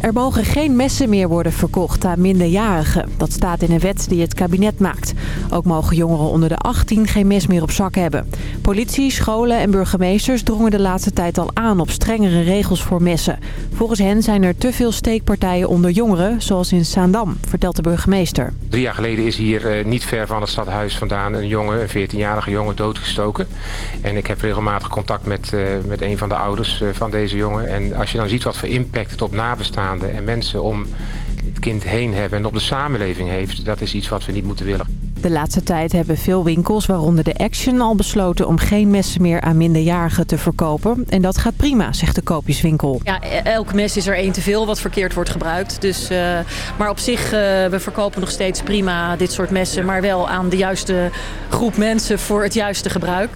Er mogen geen messen meer worden verkocht aan minderjarigen. Dat staat in een wet die het kabinet maakt. Ook mogen jongeren onder de 18 geen mes meer op zak hebben. Politie, scholen en burgemeesters drongen de laatste tijd al aan op strengere regels voor messen. Volgens hen zijn er te veel steekpartijen onder jongeren, zoals in Saandam, vertelt de burgemeester. Drie jaar geleden is hier eh, niet ver van het stadhuis vandaan een jongen, een 14-jarige jongen, doodgestoken. En ik heb regelmatig contact met, uh, met een van de ouders uh, van deze jongen. En als je dan ziet wat voor impact het op en mensen om het kind heen hebben en op de samenleving heeft, dat is iets wat we niet moeten willen. De laatste tijd hebben veel winkels, waaronder de Action, al besloten om geen messen meer aan minderjarigen te verkopen. En dat gaat prima, zegt de koopjeswinkel. Ja, elk mes is er één te veel wat verkeerd wordt gebruikt. Dus, uh, maar op zich, uh, we verkopen nog steeds prima dit soort messen, maar wel aan de juiste groep mensen voor het juiste gebruik.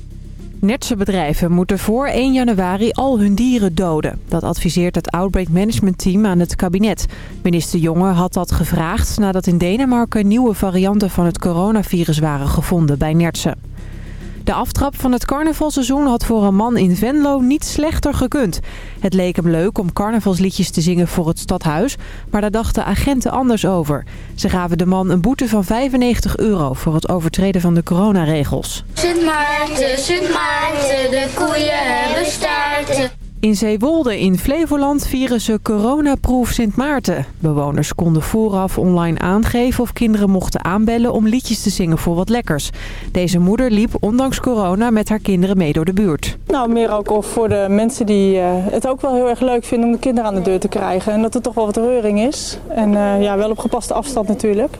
Nertse bedrijven moeten voor 1 januari al hun dieren doden. Dat adviseert het Outbreak Management Team aan het kabinet. Minister Jonge had dat gevraagd nadat in Denemarken nieuwe varianten van het coronavirus waren gevonden bij Nertse. De aftrap van het carnavalseizoen had voor een man in Venlo niet slechter gekund. Het leek hem leuk om carnavalsliedjes te zingen voor het stadhuis, maar daar dachten agenten anders over. Ze gaven de man een boete van 95 euro voor het overtreden van de coronaregels. Sint Maarten, Sint Maarten, de koeien hebben staarten. In Zeewolde in Flevoland vieren ze coronaproef Sint Maarten. Bewoners konden vooraf online aangeven of kinderen mochten aanbellen om liedjes te zingen voor wat lekkers. Deze moeder liep ondanks corona met haar kinderen mee door de buurt. Nou, meer ook voor de mensen die uh, het ook wel heel erg leuk vinden om de kinderen aan de deur te krijgen. En dat er toch wel wat reuring is. En uh, ja, wel op gepaste afstand natuurlijk.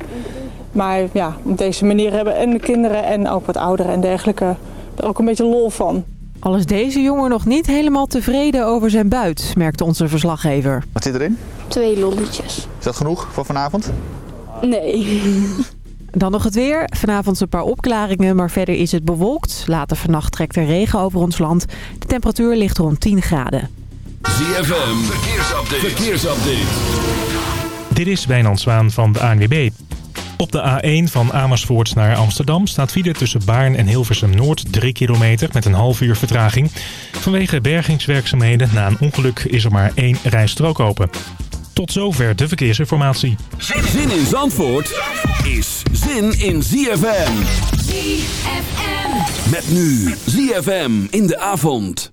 Maar ja, op deze manier hebben en de kinderen en ook wat ouderen en dergelijke er ook een beetje lol van. Al is deze jongen nog niet helemaal tevreden over zijn buit, merkte onze verslaggever. Wat zit erin? Twee lolletjes. Is dat genoeg voor vanavond? Nee. Dan nog het weer. Vanavond een paar opklaringen, maar verder is het bewolkt. Later vannacht trekt er regen over ons land. De temperatuur ligt rond 10 graden. ZFM, verkeersupdate. verkeersupdate. Dit is Wijnand Zwaan van de ANWB. Op de A1 van Amersfoort naar Amsterdam staat file tussen Baarn en Hilversum Noord 3 kilometer met een half uur vertraging. Vanwege bergingswerkzaamheden na een ongeluk is er maar één rijstrook open. Tot zover de verkeersinformatie. Zin in Zandvoort is zin in ZFM. ZFM. Met nu ZFM in de avond.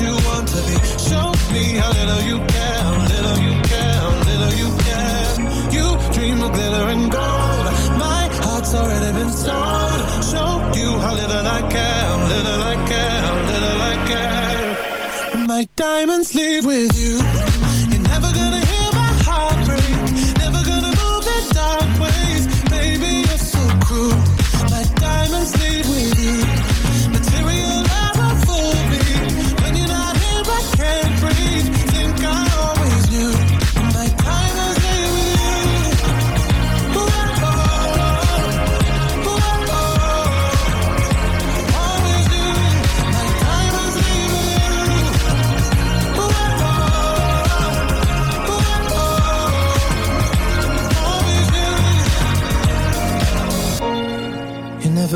you want to be. Show me how little you care little you care little you care. You dream of glitter and gold. My heart's already been sold Show you how little I care little I care little I care. My diamonds leave with you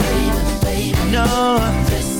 baby, baby. No. This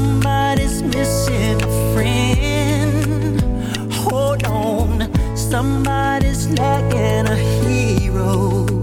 Somebody's missing a friend. Hold on, somebody's lacking a hero.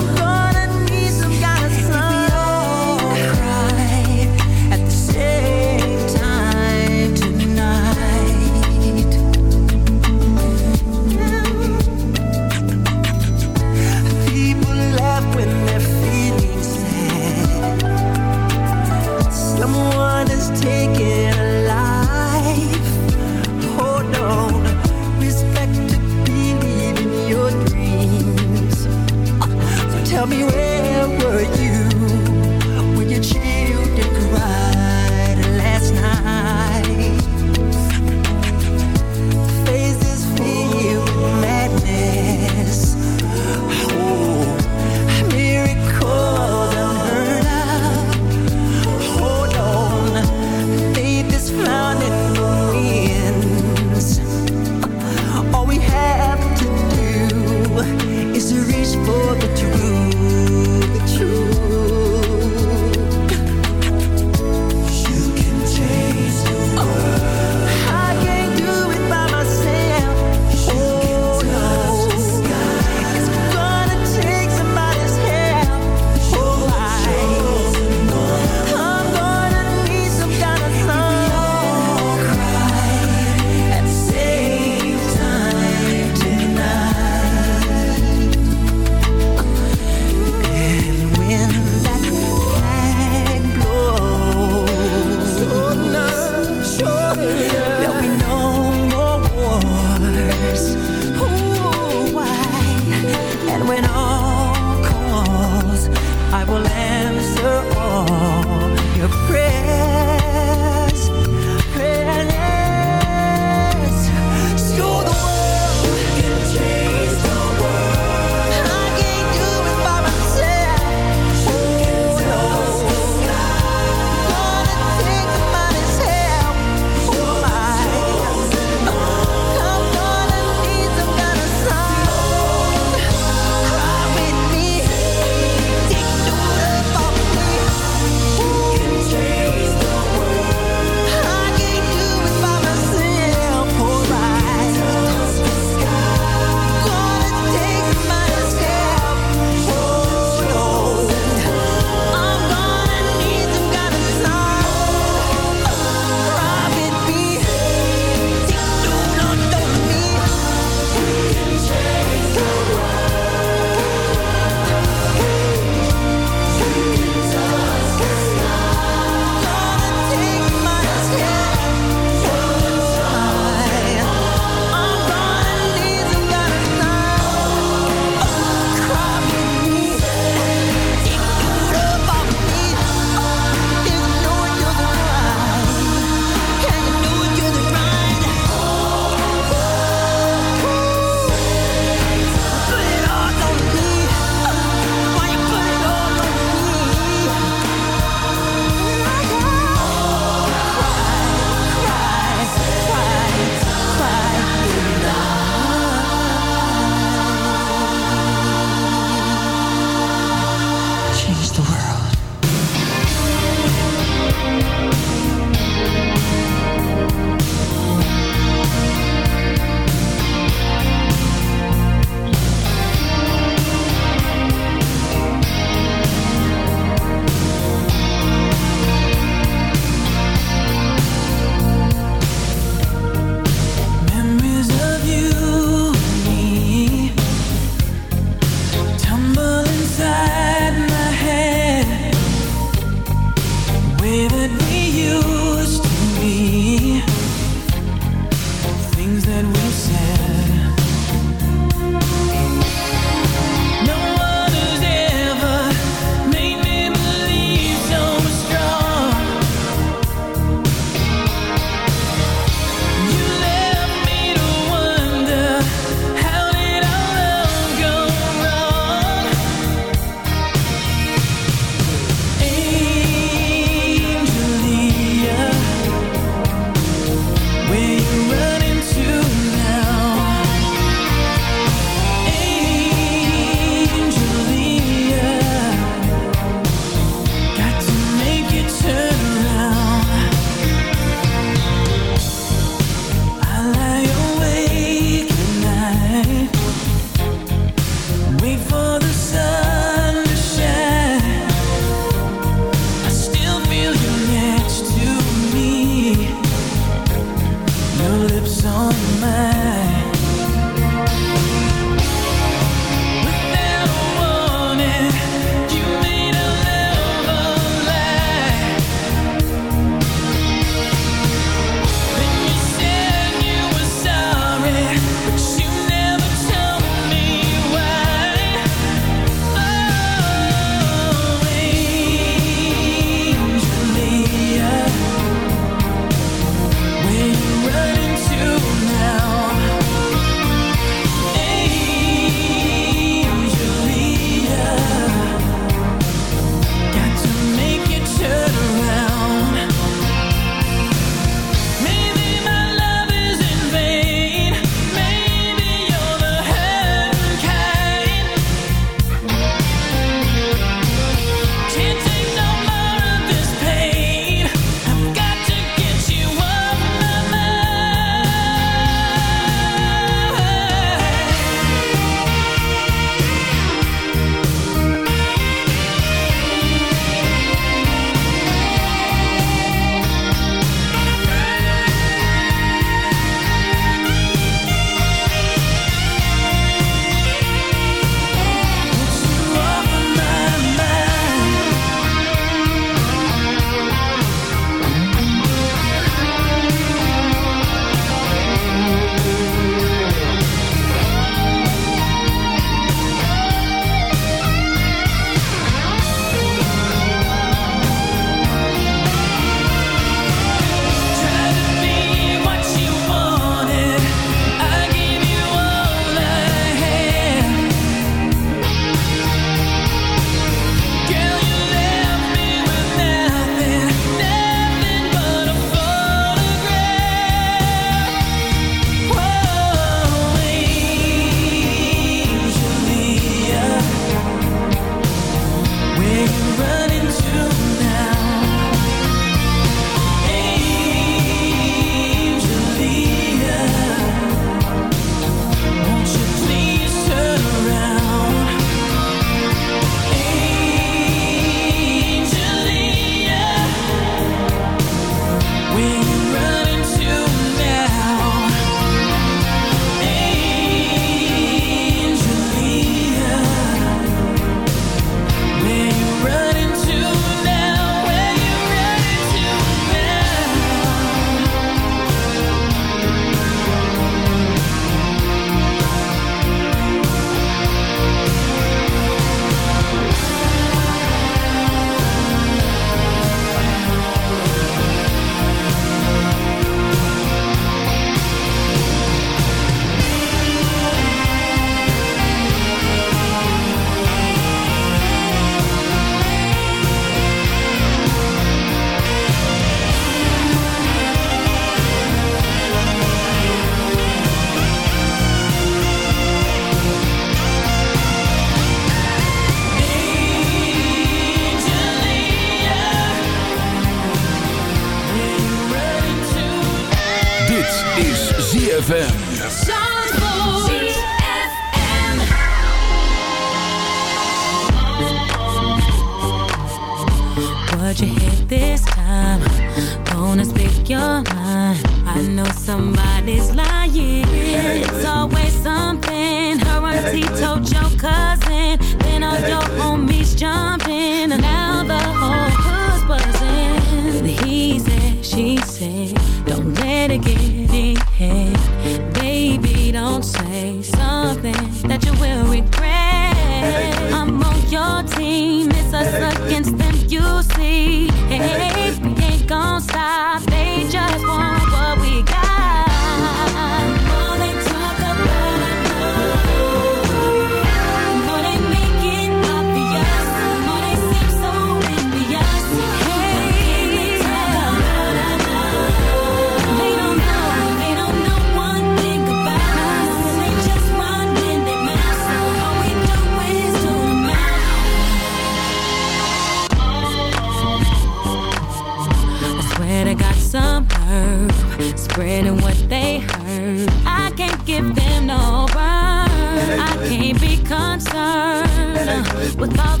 with my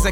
he's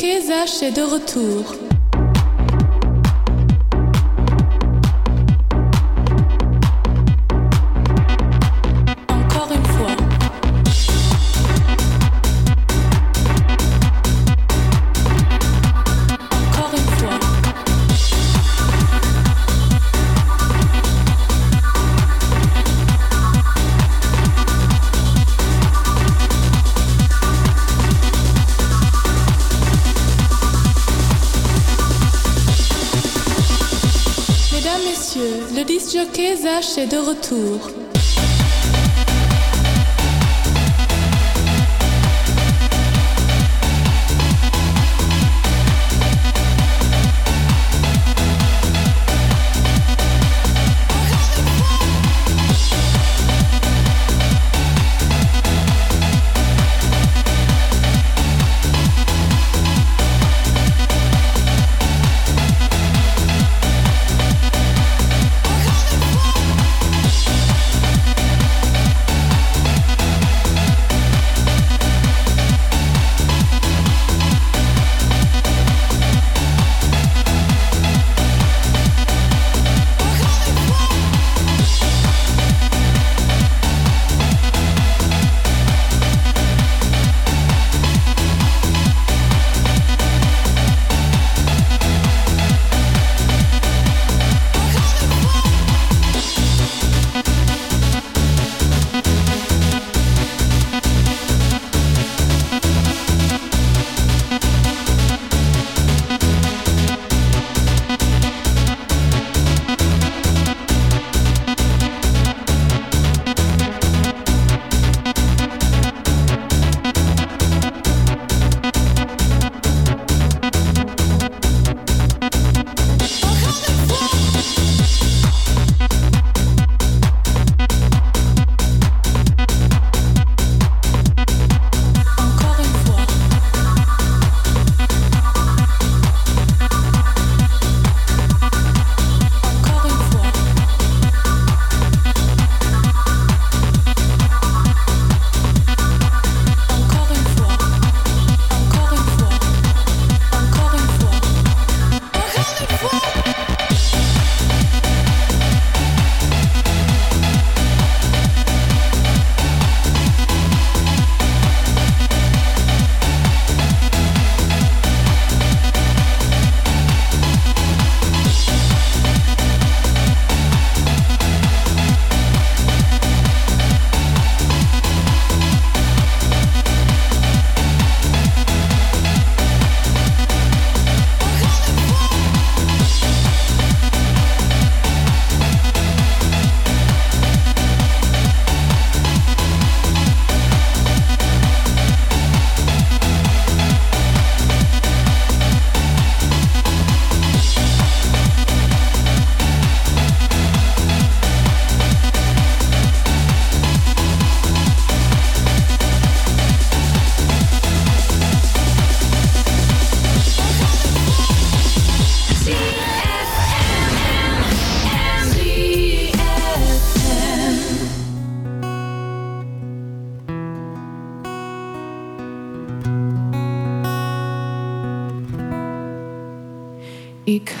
Kesach est de retour. est de retour.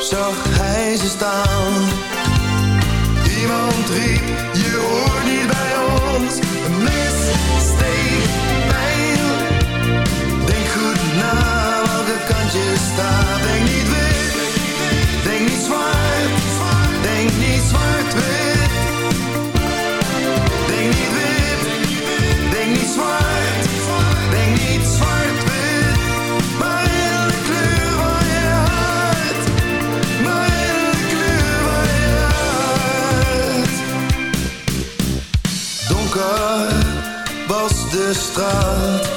zag hij ze staan. Iemand riep de straat,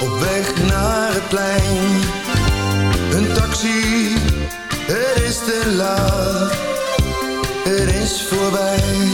op weg naar het plein. Een taxi, het is te laat, Er is voorbij.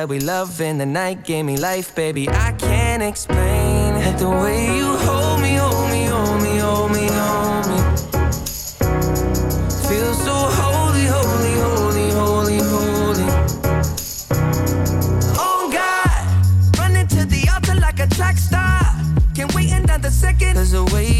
that we love in the night gave me life, baby. I can't explain it. The way you hold me, hold me, hold me, hold me, hold me. Feel so holy, holy, holy, holy, holy. Oh God, running to the altar like a track star. Can't wait another second. Cause the way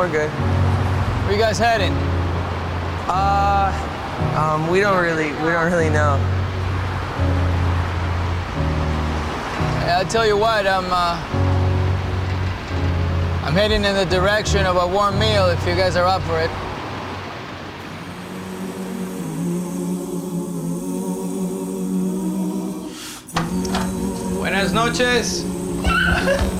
we're good. Where you guys heading? Uh, um, we don't really, we don't really know. I'll tell you what, I'm, uh, I'm heading in the direction of a warm meal if you guys are up for it. Buenas noches.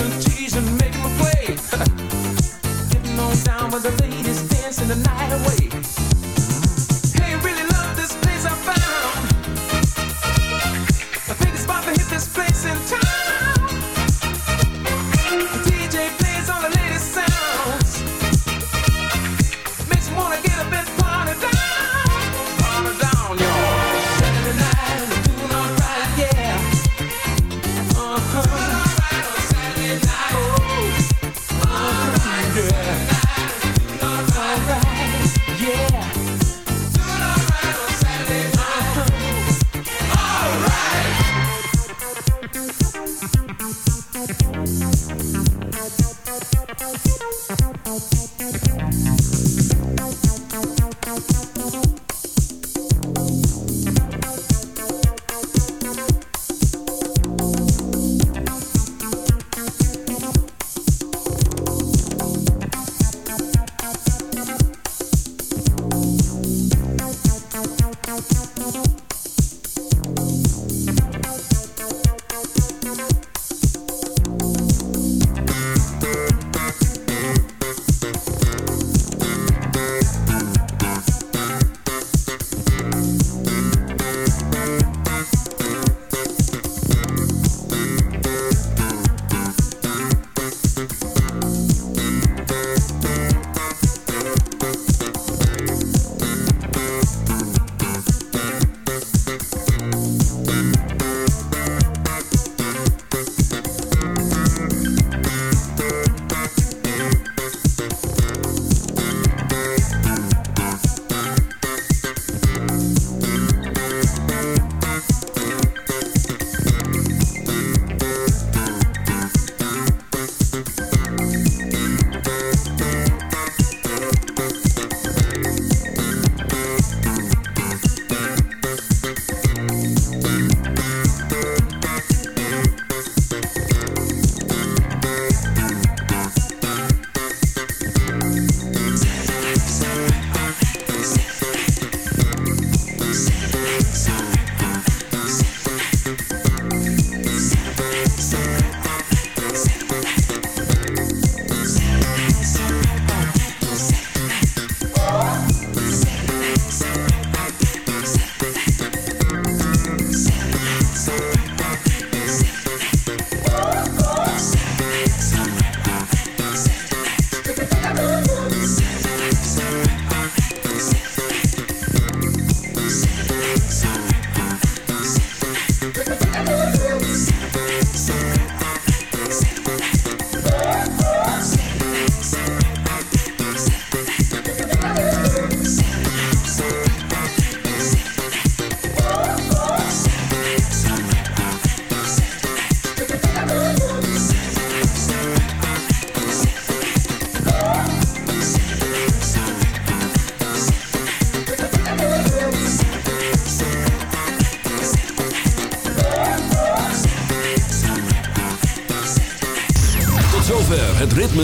and teasing, making me wait.